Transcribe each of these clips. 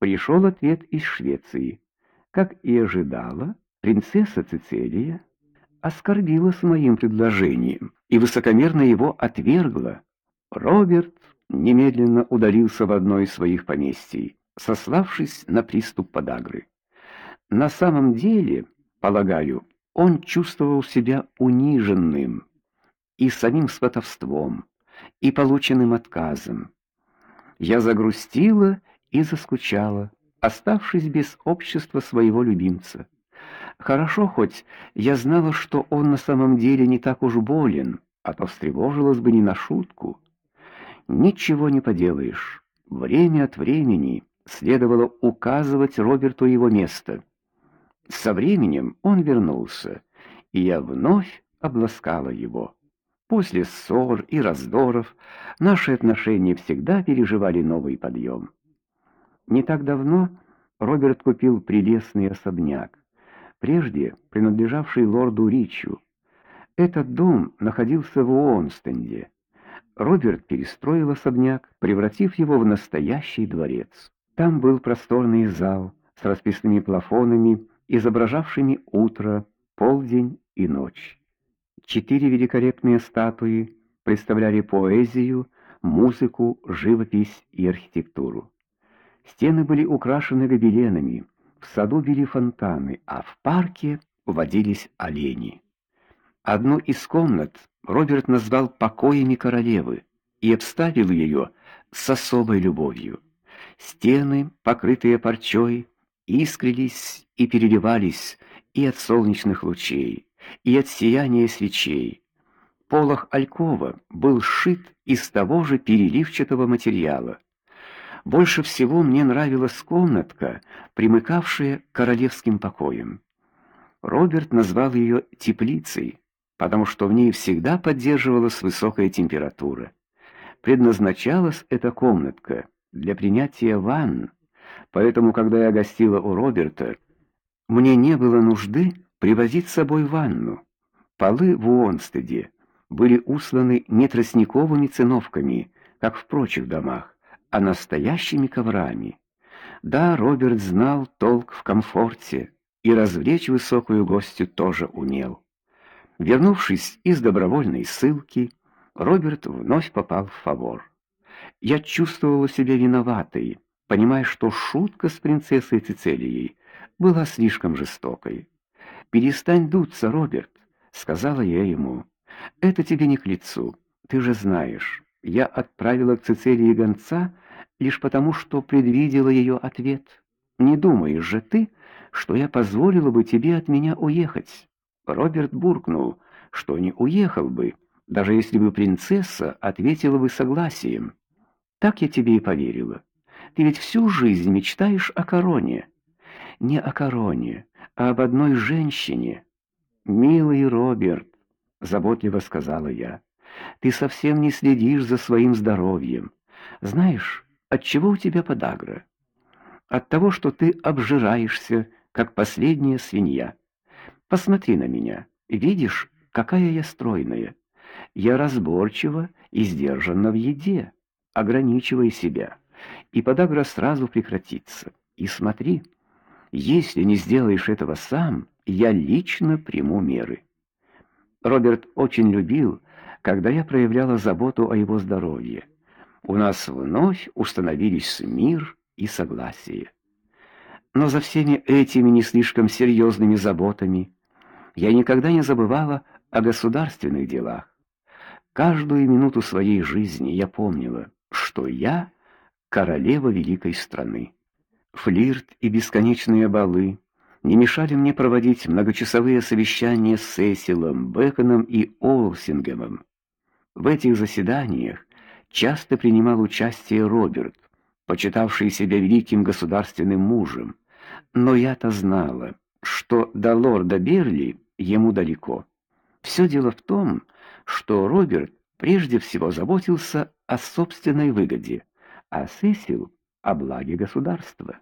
пришел ответ из Швеции. Как и ожидала, принцесса Цицилия оскорбилась моим предложением и высокомерно его отвергла. Роберт немедленно удалился в одно из своих поместий, сославшись на приступ подагры. На самом деле, полагаю, он чувствовал себя униженным и самим сватовством, и полученным отказом. Я загрустила и заскучала, оставшись без общества своего любимца. Хорошо хоть я знала, что он на самом деле не так уж болен, а то встревожилась бы не на шутку. Ничего не поделаешь. Время от времени следовало указывать Роберту его место. Со временем он вернулся, и я вновь обласкала его. После ссор и раздоров наши отношения всегда переживали новый подъем. Не так давно Роберт купил прелестный особняк, прежде принадлежавший лорду Ричу. Этот дом находился в Уонстенде. Роберт перестроил особняк, превратив его в настоящий дворец. Там был просторный зал с расписными плафонами, изображавшими утро, полдень и ночь. Четыре великолепные статуи представляли поэзию, музыку, живопись и архитектуру. Стены были украшены гобеленами, в саду били фонтаны, а в парке водились олени. Одну из комнат Роберт назвал покоями королевы и обставил ее с особой любовью. Стены, покрытые парчой, искрились и переливались и от солнечных лучей, и от сияния свечей. Полог алькова был сшит из того же переливчатого материала. Больше всего мне нравилась комнатка, примыкавшая к королевским покоям. Роберт назвал ее теплицей, потому что в ней всегда поддерживалась высокая температура. Предназначалась эта комнатка для принятия ванн, поэтому когда я гостила у Роберта, мне не было нужды привозить с собой ванну. Полы в Уонстеде были усланы не тростниковыми циновками, как в прочих домах, а настоящими коврами. Да, Роберт знал толк в комфорте и развлечь высокую гостью тоже умел. Вернувшись из добровольной ссылки, Роберт вновь попал в фавор. Я чувствовала себя виноватой, понимая, что шутка с принцессой Цицилией была слишком жестокой. "Перестань дуться, Роберт", сказала я ему. "Это тебе не к лицу. Ты же знаешь, я отправила к Цицилии гонца лишь потому, что предвидела ее ответ. Не думаешь же ты, что я позволила бы тебе от меня уехать?" Роберт буркнул, что не уехал бы, даже если бы принцесса ответила бы согласием. Так я тебе и поверила. Ты ведь всю жизнь мечтаешь о короне. Не о короне, а об одной женщине. Милый Роберт, заботливо сказала я. Ты совсем не следишь за своим здоровьем. Знаешь, от чего у тебя подагра? От того, что ты обжираешься, как последняя свинья. Посмотри на меня. Видишь, какая я стройная. Я разборчива и сдержанна в еде. Ограничивай себя, и подагра сразу прекратится. И смотри, если не сделаешь этого сам, я лично приму меры. Роберт очень любил, когда я проявляла заботу о его здоровье. У нас вновь установились мир и согласие. Но за всеми этими не слишком серьезными заботами я никогда не забывала о государственных делах. Каждую минуту своей жизни я помнила, что я королева великой страны. Флирт и бесконечные балы не мешали мне проводить многочасовые совещания с Сесилом, Беконом и Олсингемом. В этих заседаниях часто принимал участие Роберт, почитавший себя великим государственным мужем, но я-то знала, что до лорда Берли ему далеко. Все дело в том, что Роберт прежде всего заботился о собственной выгоде, а Сесил о благе государства.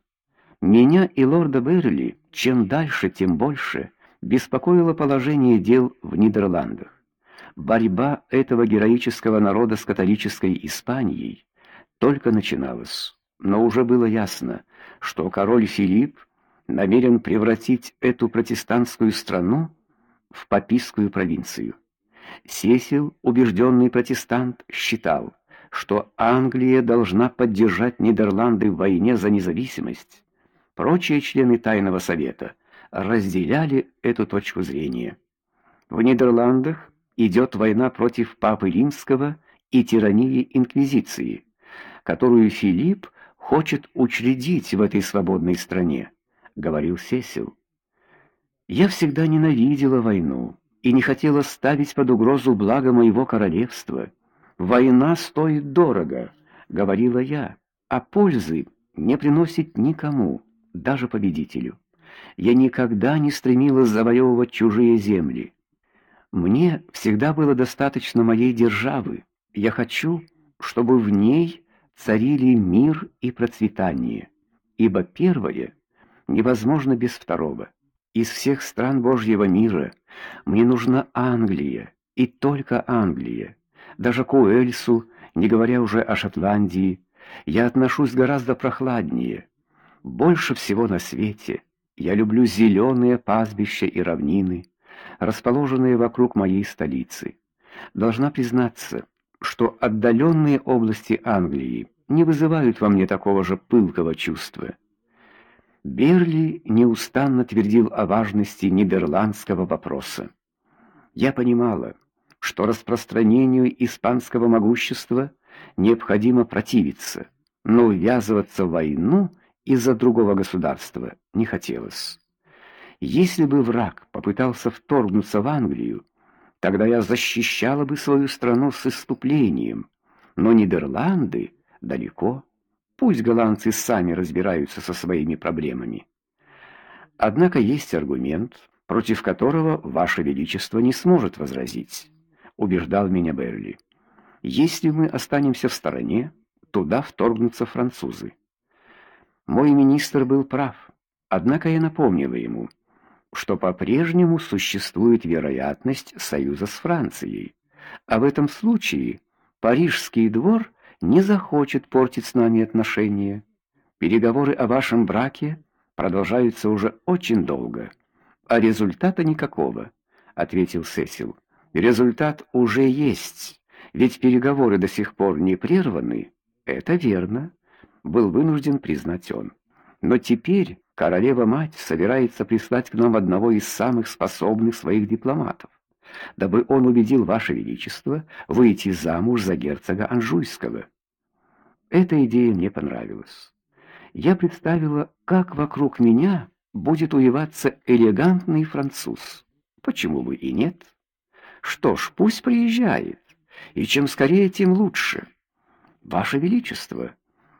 Меня и лорда Берли чем дальше, тем больше беспокоило положение дел в Нидерландах. Борьба этого героического народа с католической Испанией только начиналась. но уже было ясно, что король Филипп намерен превратить эту протестантскую страну в папистскую провинцию. Сесил, убежденный протестант, считал, что Англия должна поддержать Нидерланды в войне за независимость. Прочие члены тайного совета разделяли эту точку зрения. В Нидерландах идет война против папы Римского и тирании инквизиции, которую Филипп хочет учредить в этой свободной стране, говорил Сесил. Я всегда ненавидела войну и не хотела ставить под угрозу благо моего королевства. Война стоит дорого, говорила я, а пользы не приносит никому, даже победителю. Я никогда не стремилась завоевывать чужие земли. Мне всегда было достаточно моей державы. Я хочу, чтобы в ней царили мир и процветание, ибо первое невозможно без второго. Из всех стран Божьего мира мне нужна Англия, и только Англия даже к Уэльсу, не говоря уже о Шотландии, я отношусь гораздо прохладнее. Больше всего на свете я люблю зеленые пастбища и равнины, расположенные вокруг моей столицы. Должна признаться, что отдаленные области Англии не вызывают во мне такого же пылкого чувства. Берли неустанно твердил о важности нидерландского вопроса. Я понимала, что распространению испанского могущества необходимо противиться, но ввязываться в войну из-за другого государства не хотелось. Если бы враг попытался вторгнуться в Англию, тогда я защищала бы свою страну с исступлением, но Нидерланды далеко. Пусть голландцы сами разбираются со своими проблемами. Однако есть аргумент, против которого ваше величество не сможет возразить убеждал меня Берли. Если мы останемся в стороне, туда вторгнутся французы. Мой министр был прав. Однако я напомнила ему, что по-прежнему существует вероятность союза с Францией. А в этом случае парижский двор не захочет портить с нами отношения. Переговоры о вашем браке продолжаются уже очень долго, а результата никакого, ответил Сесил. Результат уже есть, ведь переговоры до сих пор не прерваны. Это верно, был вынужден признать он. Но теперь королева-мать собирается прислать к нам одного из самых способных своих дипломатов, дабы он убедил ваше величество выйти замуж за герцога Анжуйского. Эта идея мне понравилась. Я представила, как вокруг меня будет уеваться элегантный француз. Почему бы и нет? Что ж, пусть приезжает, и чем скорее, тем лучше. Ваше величество,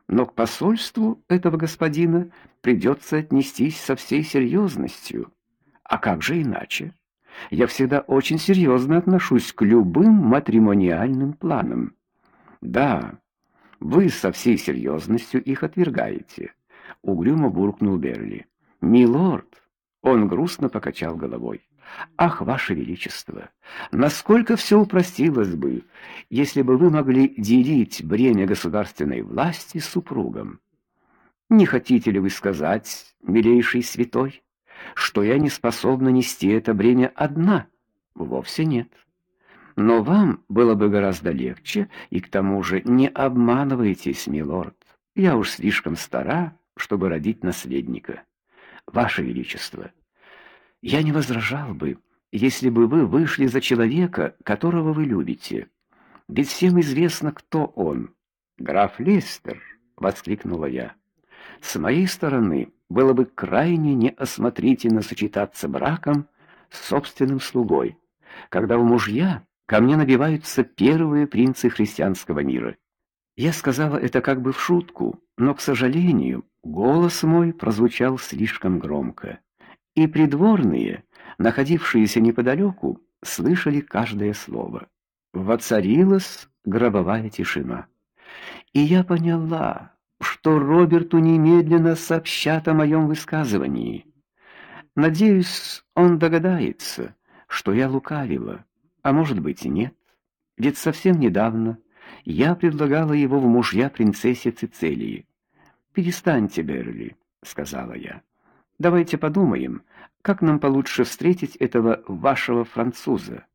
но к посольству этого господина придется отнестись со всей серьезностью. А как же иначе? Я всегда очень серьезно отношусь к любым матримониальным планам. Да, вы со всей серьезностью их отвергаете, угрюмо буркнул Берли. Милорд, он грустно покачал головой. Ах, ваше величество, насколько все упростилось бы, если бы вы могли делить бремя государственной власти с супругом. Не хотите ли вы сказать, милейший святой, что я не способна нести это бремя одна? Вовсе нет. Но вам было бы гораздо легче, и к тому же не обманывайтесь, милорд. Я уж слишком стара, чтобы родить наследника. Ваше величество, я не возражал бы, если бы вы вышли за человека, которого вы любите. Ведь всем известно, кто он. Граф Лестер, воскликнула я. С моей стороны было бы крайне неосмотрительно сочетаться браком с собственным слугой, когда в мужья ко мне набиваются первые принцы христианского мира. Я сказала это как бы в шутку, но, к сожалению, голос мой прозвучал слишком громко и придворные, находившиеся неподалеку, слышали каждое слово. Воцарилась гробовая тишина. И я поняла, что Роберту немедленно сообщат о моем высказывании. Надеюсь, он догадается, что я лукавила, а может быть и нет. Ведь совсем недавно я предлагала его в мужья принцессе Цицилии. "Перестаньте, Берли", сказала я. "Давайте подумаем, как нам получше встретить этого вашего француза.